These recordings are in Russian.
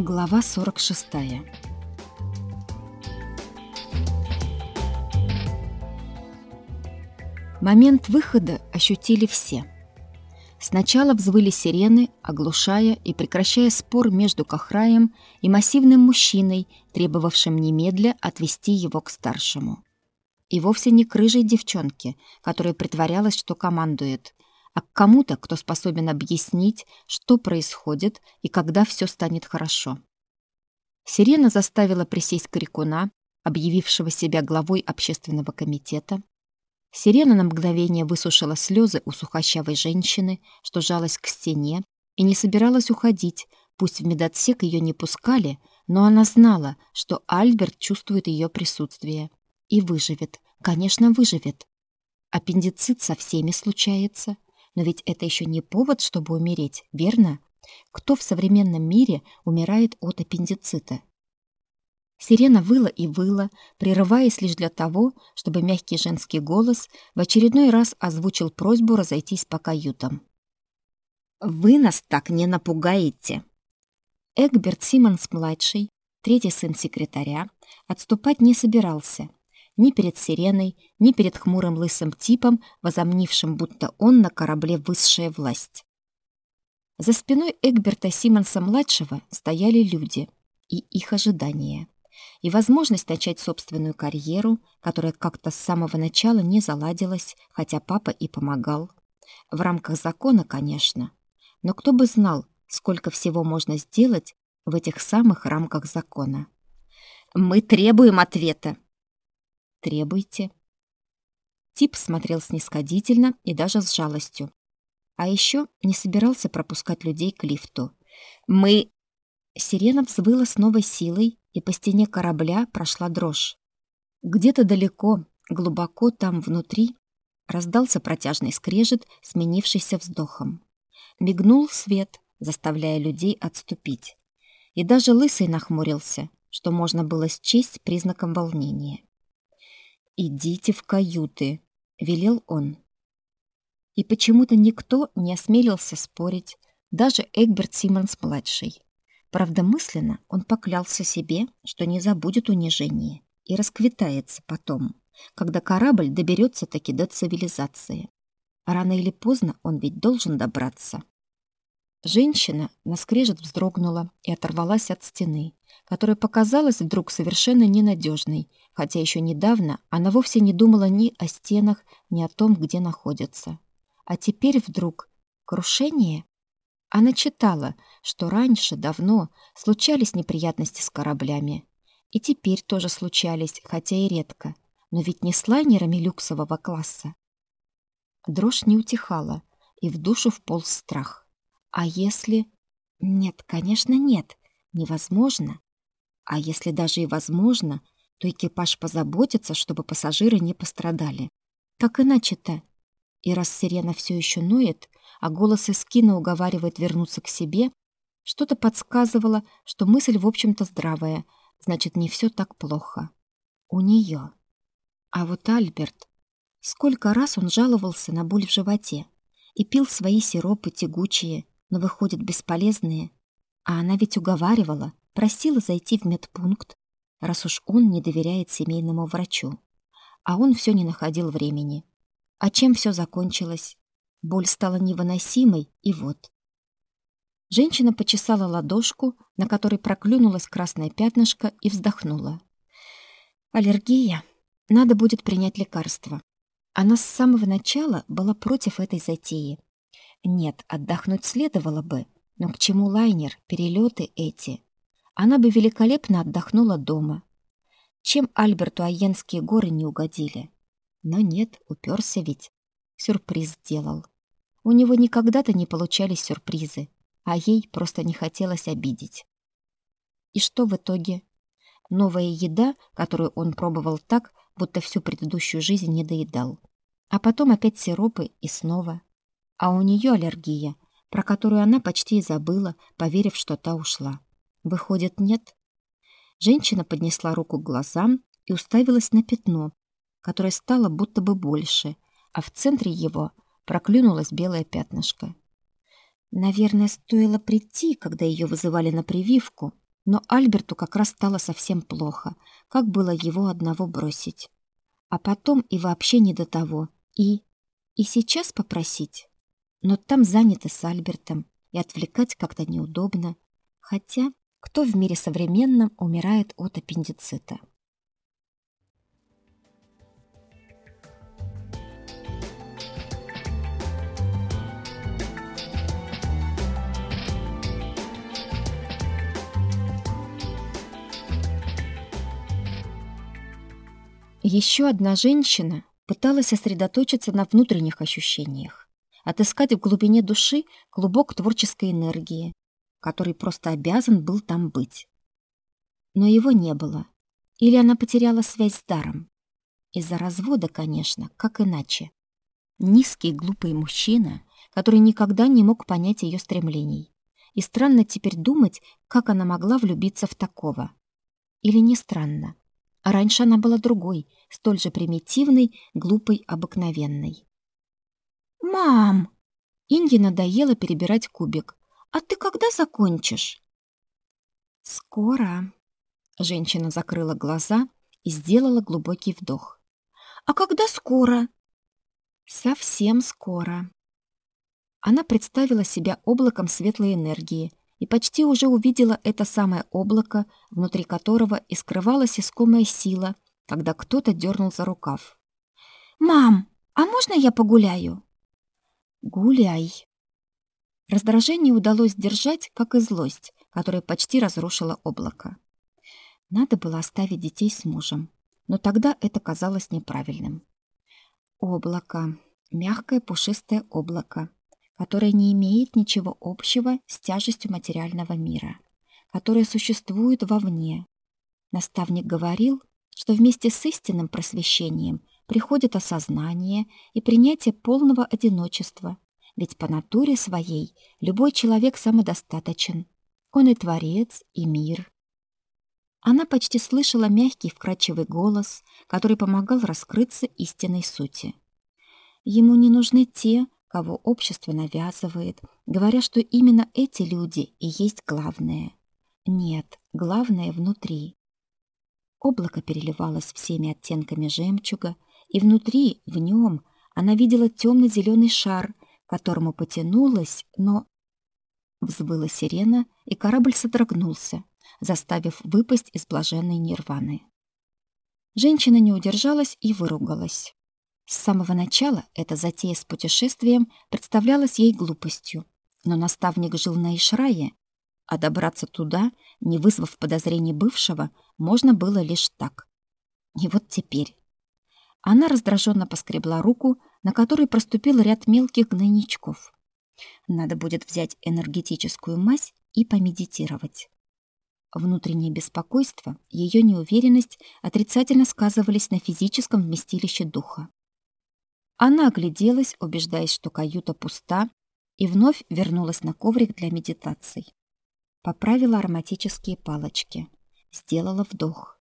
Глава 46. Момент выхода ощутили все. Сначала взвыли сирены, оглушая и прекращая спор между Кахраем и массивным мужчиной, требовавшим немедля отвести его к старшему. И вовсе не к рыжей девчонке, которая притворялась, что командует, а к кому-то, кто способен объяснить, что происходит и когда все станет хорошо. Сирена заставила присесть крикуна, объявившего себя главой общественного комитета. Сирена на мгновение высушила слезы у сухощавой женщины, что жалась к стене и не собиралась уходить, пусть в медотсек ее не пускали, но она знала, что Альберт чувствует ее присутствие. И выживет, конечно, выживет. Аппендицит со всеми случается — но ведь это еще не повод, чтобы умереть, верно? Кто в современном мире умирает от аппендицита? Сирена выла и выла, прерываясь лишь для того, чтобы мягкий женский голос в очередной раз озвучил просьбу разойтись по каютам. «Вы нас так не напугаете!» Эгберт Симмонс-младший, третий сын секретаря, отступать не собирался, ни перед сиреной, ни перед хмурым лысым типом, возомнившим, будто он на корабле высшая власть. За спиной Эгберта Симонса-младшего стояли люди и их ожидания, и возможность начать собственную карьеру, которая как-то с самого начала не заладилась, хотя папа и помогал. В рамках закона, конечно. Но кто бы знал, сколько всего можно сделать в этих самых рамках закона. «Мы требуем ответа!» Требуйте. Тип смотрел снисходительно и даже с жалостью. А еще не собирался пропускать людей к лифту. Мы... Сирена взвыла с новой силой, и по стене корабля прошла дрожь. Где-то далеко, глубоко там внутри, раздался протяжный скрежет, сменившийся вздохом. Мигнул свет, заставляя людей отступить. И даже лысый нахмурился, что можно было счесть признаком волнения. «Идите в каюты», — велел он. И почему-то никто не осмелился спорить, даже Эгберт Симмонс-младший. Правда, мысленно он поклялся себе, что не забудет унижение и расквитается потом, когда корабль доберется таки до цивилизации. Рано или поздно он ведь должен добраться. Женщина наскрежет вздрогнула и оторвалась от стены, которая показалась вдруг совершенно ненадежной, хотя еще недавно она вовсе не думала ни о стенах, ни о том, где находится. А теперь вдруг крушение? Она читала, что раньше, давно, случались неприятности с кораблями. И теперь тоже случались, хотя и редко. Но ведь не с лайнерами люксового класса. Дрожь не утихала, и в душу вполз страх. А если... Нет, конечно, нет. Невозможно. А если даже и возможно, то экипаж позаботится, чтобы пассажиры не пострадали. Как иначе-то? И раз сирена все еще ноет, а голос Эскина уговаривает вернуться к себе, что-то подсказывало, что мысль, в общем-то, здравая, значит, не все так плохо. У нее. А вот Альберт... Сколько раз он жаловался на боль в животе и пил свои сиропы тягучие, но выходят бесполезные. А она ведь уговаривала, просила зайти в медпункт, раз уж он не доверяет семейному врачу. А он все не находил времени. А чем все закончилось? Боль стала невыносимой, и вот. Женщина почесала ладошку, на которой проклюнулось красное пятнышко, и вздохнула. Аллергия. Надо будет принять лекарство. Она с самого начала была против этой затеи. Нет, отдохнуть следовало бы, но к чему лайнер, перелеты эти? Она бы великолепно отдохнула дома. Чем Альберту Айенские горы не угодили? Но нет, уперся ведь. Сюрприз сделал. У него никогда-то не получались сюрпризы, а ей просто не хотелось обидеть. И что в итоге? Новая еда, которую он пробовал так, будто всю предыдущую жизнь не доедал. А потом опять сиропы и снова. А у нее аллергия, про которую она почти и забыла, поверив, что та ушла. Выходит, нет? Женщина поднесла руку к глазам и уставилась на пятно, которое стало будто бы больше, а в центре его проклюнулось белое пятнышко. Наверное, стоило прийти, когда ее вызывали на прививку, но Альберту как раз стало совсем плохо, как было его одного бросить. А потом и вообще не до того. И... и сейчас попросить. Но там заняты с Альбертом, и отвлекать как-то неудобно. Хотя, кто в мире современном умирает от аппендицита? Еще одна женщина пыталась сосредоточиться на внутренних ощущениях, отыскать в глубине души клубок творческой энергии, который просто обязан был там быть. Но его не было. Или она потеряла связь с даром. Из-за развода, конечно, как иначе. Низкий глупый мужчина, который никогда не мог понять ее стремлений. И странно теперь думать, как она могла влюбиться в такого. Или не странно. А раньше она была другой, столь же примитивной, глупой, обыкновенной. «Мам!» Инге надоело перебирать кубик. «А ты когда закончишь?» «Скоро». Женщина закрыла глаза и сделала глубокий вдох. «А когда скоро?» «Совсем скоро». Она представила себя облаком светлой энергии, и почти уже увидела это самое облако, внутри которого и скрывалась искомая сила, когда кто-то дернул за рукав. «Мам, а можно я погуляю?» «Гуляй». Раздражение удалось сдержать, как и злость, которая почти разрушила облако. Надо было оставить детей с мужем, но тогда это казалось неправильным. Облако, мягкое пушистое облако, которое не имеет ничего общего с тяжестью материального мира, которое существует вовне. Наставник говорил, что вместе с истинным просвещением приходит осознание и принятие полного одиночества, ведь по натуре своей любой человек самодостаточен. Он и творец, и мир. Она почти слышала мягкий вкрадчивый голос, который помогал раскрыться истинной сути. Ему не нужны те, кого общество навязывает, говоря, что именно эти люди и есть главное. Нет, главное внутри. Облако переливалось всеми оттенками жемчуга, и внутри, в нем, она видела темно-зеленый шар, к которому потянулась, но... Взвыла сирена, и корабль содрогнулся, заставив выпасть из блаженной нирваны. Женщина не удержалась и выругалась. С самого начала эта затея с путешествием представлялась ей глупостью, но наставник жил на Ишрае, а добраться туда, не вызвав подозрений бывшего, можно было лишь так. И вот теперь. Она раздраженно поскребла руку, на которой проступил ряд мелких гнойничков. Надо будет взять энергетическую мазь и помедитировать. Внутреннее беспокойство, ее неуверенность отрицательно сказывались на физическом вместилище духа. Она огляделась, убеждаясь, что каюта пуста, и вновь вернулась на коврик для медитаций. Поправила ароматические палочки, сделала вдох.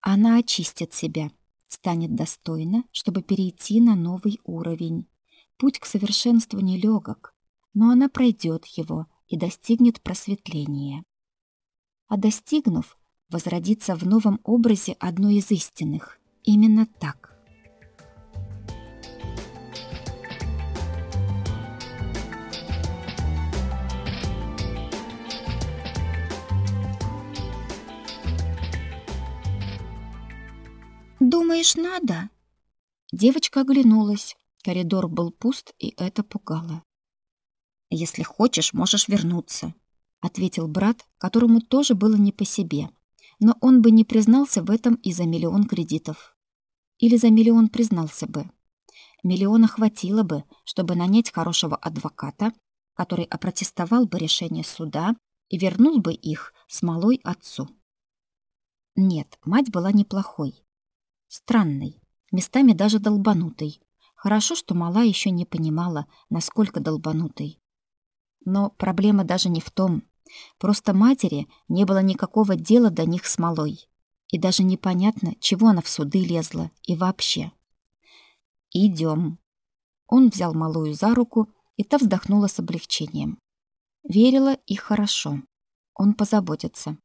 Она очистит себя, станет достойна, чтобы перейти на новый уровень. Путь к совершенству нелегок, но она пройдет его и достигнет просветления. А достигнув, возродится в новом образе одной из истинных. Именно так. «Думаешь, надо?» Девочка оглянулась. Коридор был пуст, и это пугало. «Если хочешь, можешь вернуться», — ответил брат, которому тоже было не по себе. Но он бы не признался в этом и за миллион кредитов. Или за миллион признался бы. Миллиона хватило бы, чтобы нанять хорошего адвоката, который опротестовал бы решение суда и вернул бы их с малой отцу. Нет, мать была неплохой, Странный, местами даже долбанутый. Хорошо, что мала еще не понимала, насколько долбанутый. Но проблема даже не в том. Просто матери не было никакого дела до них с малой. И даже непонятно, чего она в суды лезла и вообще. Идем. Он взял малую за руку, и та вздохнула с облегчением. Верила и хорошо. Он позаботится.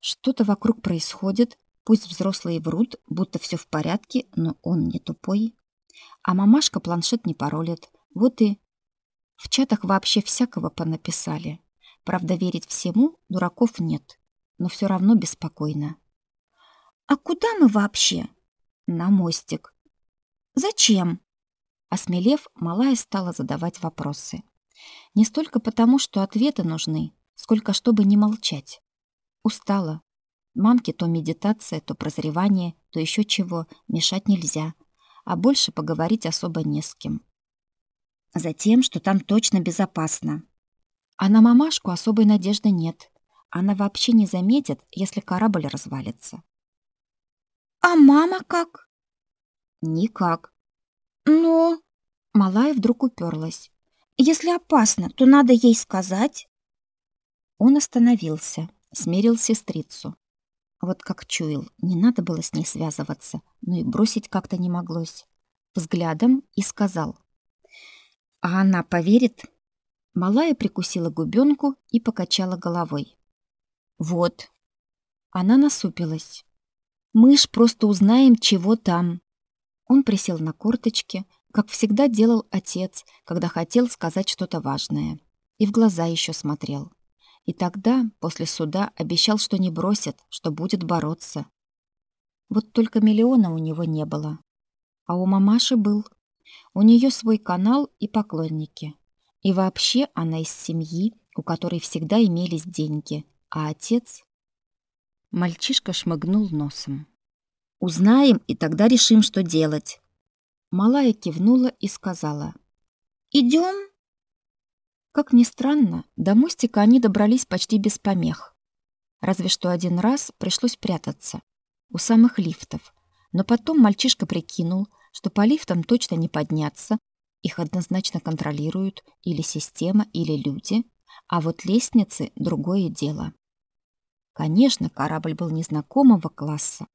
Что-то вокруг происходит, пусть взрослые врут, будто все в порядке, но он не тупой. А мамашка планшет не паролит. Вот и в чатах вообще всякого понаписали. Правда, верить всему дураков нет, но все равно беспокойно. А куда мы вообще? На мостик. Зачем? Осмелев, малая стала задавать вопросы. Не столько потому, что ответы нужны, сколько чтобы не молчать. Устала. Мамке то медитация, то прозревание, то еще чего, мешать нельзя, а больше поговорить особо не с кем. Затем, что там точно безопасно. А на мамашку особой надежды нет. Она вообще не заметит, если корабль развалится. А мама как? Никак. Но... Малая вдруг уперлась. Если опасно, то надо ей сказать. Он остановился, смерил сестрицу. Вот как чуял, не надо было с ней связываться, но и бросить как-то не моглось. Взглядом и сказал. «А она поверит?» Малая прикусила губенку и покачала головой. «Вот». Она насупилась. Мы ж просто узнаем, чего там. Он присел на корточки, как всегда делал отец, когда хотел сказать что-то важное. И в глаза еще смотрел. И тогда, после суда, обещал, что не бросит, что будет бороться. Вот только миллиона у него не было. А у мамаши был. У нее свой канал и поклонники. И вообще она из семьи, у которой всегда имелись деньги, а отец Мальчишка шмыгнул носом. Узнаем и тогда решим, что делать. Малая кивнула и сказала: "Идем?" Как ни странно, до мостика они добрались почти без помех. Разве что один раз пришлось прятаться у самых лифтов. Но потом мальчишка прикинул, что по лифтам точно не подняться, их однозначно контролируют или система, или люди, а вот лестницы другое дело. Конечно, корабль был незнакомого класса,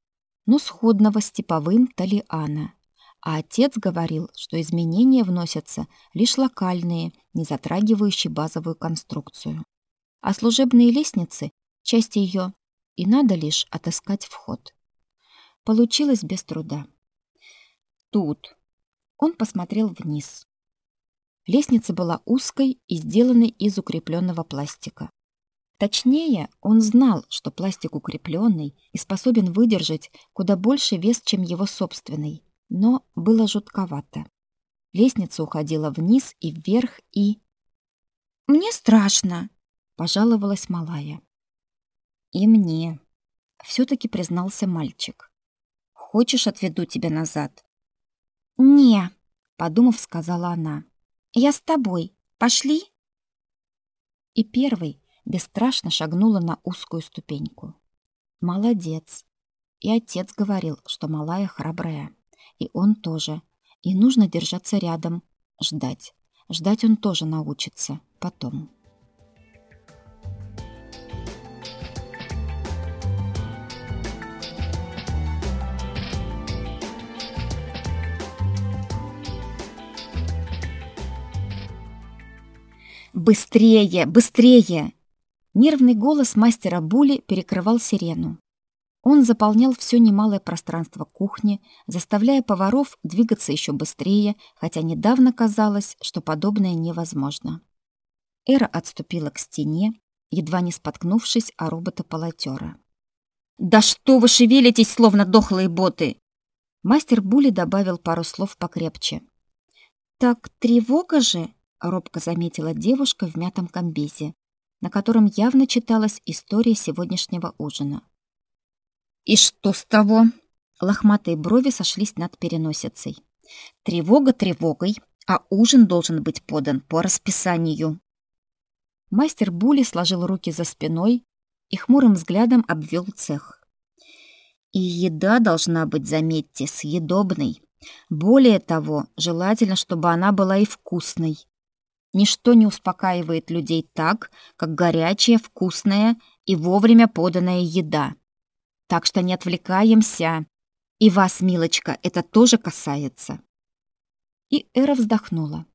но сходного с типовым Талиана. А отец говорил, что изменения вносятся лишь локальные, не затрагивающие базовую конструкцию. А служебные лестницы — часть ее, и надо лишь отыскать вход. Получилось без труда. Тут. Он посмотрел вниз. Лестница была узкой и сделанной из укрепленного пластика. Точнее, он знал, что пластик укрепленный и способен выдержать куда больше вес, чем его собственный, но было жутковато. Лестница уходила вниз и вверх, и... «Мне страшно», — пожаловалась малая. «И мне», — все-таки признался мальчик. «Хочешь, отведу тебя назад?» «Не», — подумав, сказала она. «Я с тобой. Пошли?» И первый, бесстрашно шагнула на узкую ступеньку. Молодец. И отец говорил, что малая храбрая. И он тоже. И нужно держаться рядом, ждать. Ждать он тоже научится потом. «Быстрее! Быстрее!» Нервный голос мастера Були перекрывал сирену. Он заполнял все немалое пространство кухни, заставляя поваров двигаться еще быстрее, хотя недавно казалось, что подобное невозможно. Эра отступила к стене, едва не споткнувшись о робота-полотера. «Да что вы шевелитесь, словно дохлые боты!» Мастер Були добавил пару слов покрепче. «Так тревога же!» — робко заметила девушка в мятом комбезе, на котором явно читалась история сегодняшнего ужина. «И что с того?» Лохматые брови сошлись над переносицей. «Тревога тревогой, а ужин должен быть подан по расписанию». Мастер Були сложил руки за спиной и хмурым взглядом обвел цех. «И еда должна быть, заметьте, съедобной. Более того, желательно, чтобы она была и вкусной. Ничто не успокаивает людей так, как горячая, вкусная и вовремя поданная еда. Так что не отвлекаемся. И вас, милочка, это тоже касается. И Эра вздохнула.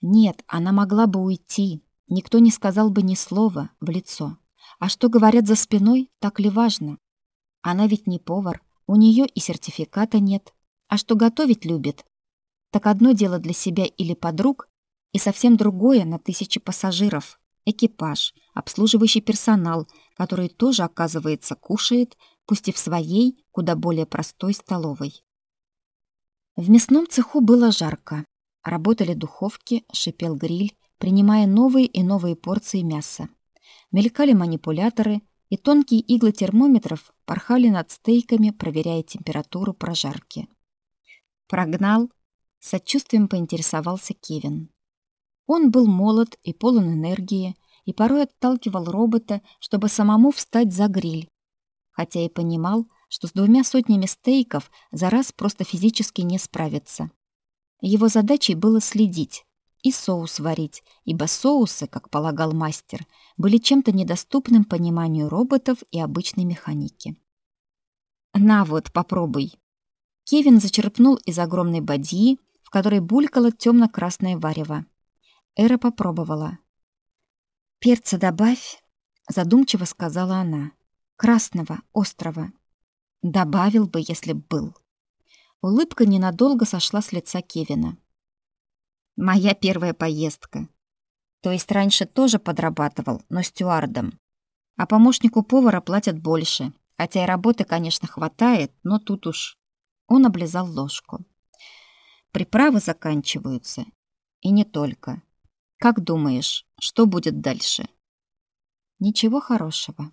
Нет, она могла бы уйти, Никто не сказал бы ни слова в лицо. А что говорят за спиной, так ли важно? Она ведь не повар, у нее и сертификата нет. А что готовить любит? Так одно дело для себя или подруг, и совсем другое на тысячи пассажиров. Экипаж, обслуживающий персонал, который тоже, оказывается, кушает, пусть и в своей, куда более простой столовой. В мясном цеху было жарко. Работали духовки, шипел гриль, принимая новые и новые порции мяса. Мелькали манипуляторы, и тонкие иглы термометров порхали над стейками, проверяя температуру прожарки. Прогнал, сочувствием поинтересовался Кевин. Он был молод и полон энергии, и порой отталкивал робота, чтобы самому встать за гриль, хотя и понимал, что с двумя сотнями стейков за раз просто физически не справится. Его задачей было следить и соус варить, ибо соусы, как полагал мастер, были чем-то недоступным пониманию роботов и обычной механики. «На вот, попробуй». Кевин зачерпнул из огромной бадьи, в которой булькало темно-красное варево. Эра попробовала. «Перца добавь», — задумчиво сказала она. «Красного, острого. Добавил бы, если б был». Улыбка ненадолго сошла с лица Кевина. «Моя первая поездка. То есть раньше тоже подрабатывал, но стюардом. А помощнику повара платят больше, хотя и работы, конечно, хватает, но тут уж...» Он облизал ложку. «Приправы заканчиваются. И не только. Как думаешь, что будет дальше?» «Ничего хорошего».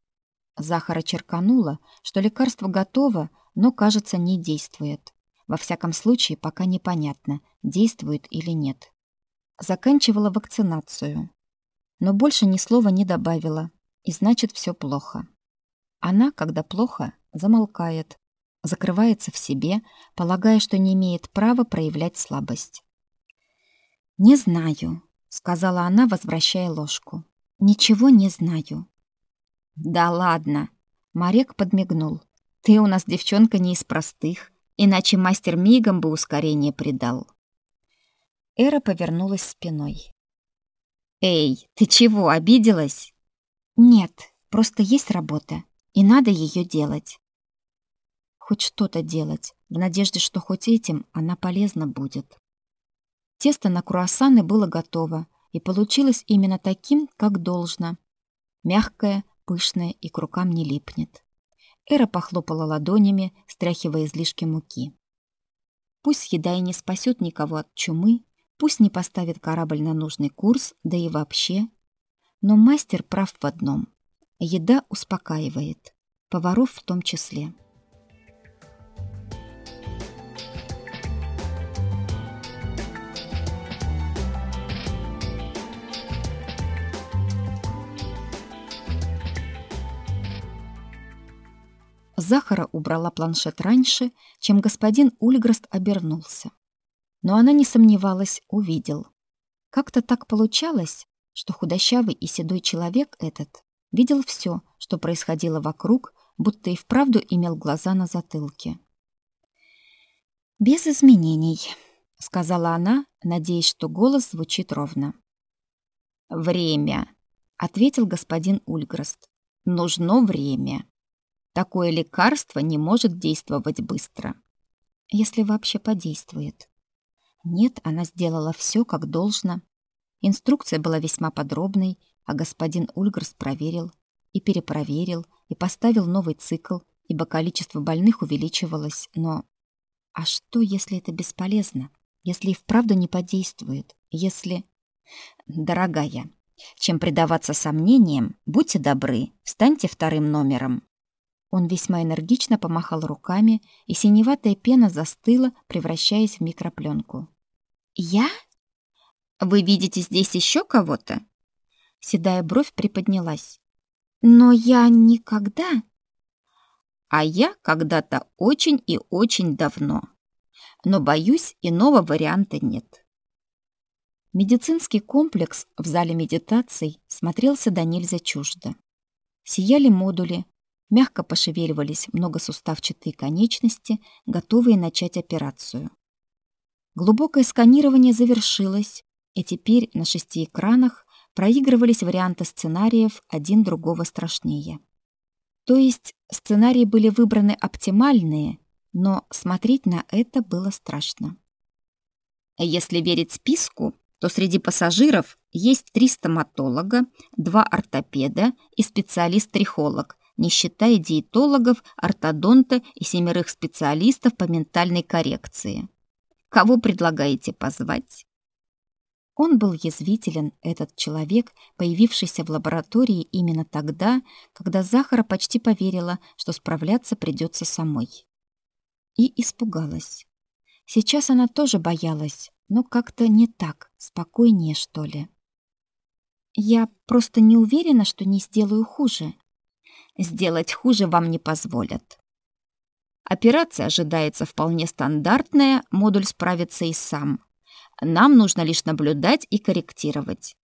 Захара черканула, что лекарство готово, но, кажется, не действует. Во всяком случае, пока непонятно, действует или нет. Заканчивала вакцинацию. Но больше ни слова не добавила, и значит, все плохо. Она, когда плохо, замолкает, закрывается в себе, полагая, что не имеет права проявлять слабость. «Не знаю», — сказала она, возвращая ложку. «Ничего не знаю». «Да ладно», — Марек подмигнул. «Ты у нас девчонка не из простых иначе мастер мигом бы ускорение придал. Эра повернулась спиной. «Эй, ты чего, обиделась?» «Нет, просто есть работа, и надо ее делать». Хоть что-то делать, в надежде, что хоть этим она полезна будет. Тесто на круассаны было готово, и получилось именно таким, как должно. Мягкое, пышное и к рукам не липнет. Эра похлопала ладонями, стряхивая излишки муки. Пусть еда и не спасет никого от чумы, пусть не поставит корабль на нужный курс, да и вообще. Но мастер прав в одном. Еда успокаивает. Поваров в том числе. Захара убрала планшет раньше, чем господин Ульграст обернулся. Но она не сомневалась, увидел. Как-то так получалось, что худощавый и седой человек этот видел все, что происходило вокруг, будто и вправду имел глаза на затылке. «Без изменений», — сказала она, надеясь, что голос звучит ровно. «Время», — ответил господин Ульграст. «Нужно время». Такое лекарство не может действовать быстро. Если вообще подействует. Нет, она сделала все как должно. Инструкция была весьма подробной, а господин Ульгерс проверил и перепроверил и поставил новый цикл, ибо количество больных увеличивалось, но... А что, если это бесполезно? Если и вправду не подействует? Если... Дорогая, чем предаваться сомнениям, будьте добры, встаньте вторым номером. Он весьма энергично помахал руками, и синеватая пена застыла, превращаясь в микропленку. «Я? Вы видите здесь еще кого-то?» Седая бровь приподнялась. «Но я никогда...» «А я когда-то очень и очень давно. Но, боюсь, иного варианта нет». Медицинский комплекс в зале медитаций смотрелся до нельзя чуждо. Сияли модули, Мягко пошевеливались многосуставчатые конечности, готовые начать операцию. Глубокое сканирование завершилось, и теперь на шести экранах проигрывались варианты сценариев один другого страшнее. То есть сценарии были выбраны оптимальные, но смотреть на это было страшно. Если верить списку, то среди пассажиров есть три стоматолога, два ортопеда и специалист-трихолог, не считая диетологов, ортодонта и семерых специалистов по ментальной коррекции. Кого предлагаете позвать? Он был язвителен, этот человек, появившийся в лаборатории именно тогда, когда Захара почти поверила, что справляться придется самой. И испугалась. Сейчас она тоже боялась, но как-то не так, спокойнее, что ли. Я просто не уверена, что не сделаю хуже. Сделать хуже вам не позволят. Операция ожидается вполне стандартная, модуль справится и сам. Нам нужно лишь наблюдать и корректировать.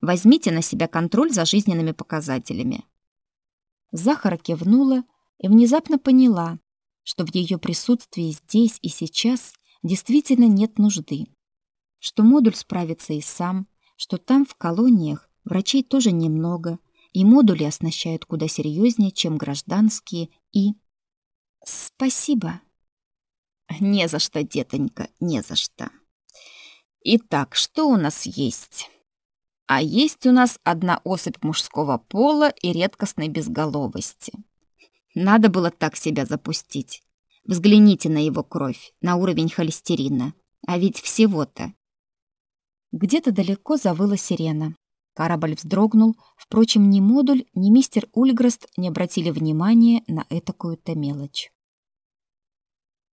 Возьмите на себя контроль за жизненными показателями. Захара кивнула и внезапно поняла, что в ее присутствии здесь и сейчас действительно нет нужды. Что модуль справится и сам, что там в колониях врачей тоже немного, и модули оснащают куда серьезнее, чем гражданские, и... Спасибо. Не за что, детонька, не за что. Итак, что у нас есть? А есть у нас одна особь мужского пола и редкостной безголовости. Надо было так себя запустить. Взгляните на его кровь, на уровень холестерина. А ведь всего-то. Где-то далеко завыла сирена. Корабль вздрогнул. Впрочем, ни модуль, ни мистер Ульграст не обратили внимания на этакую-то мелочь.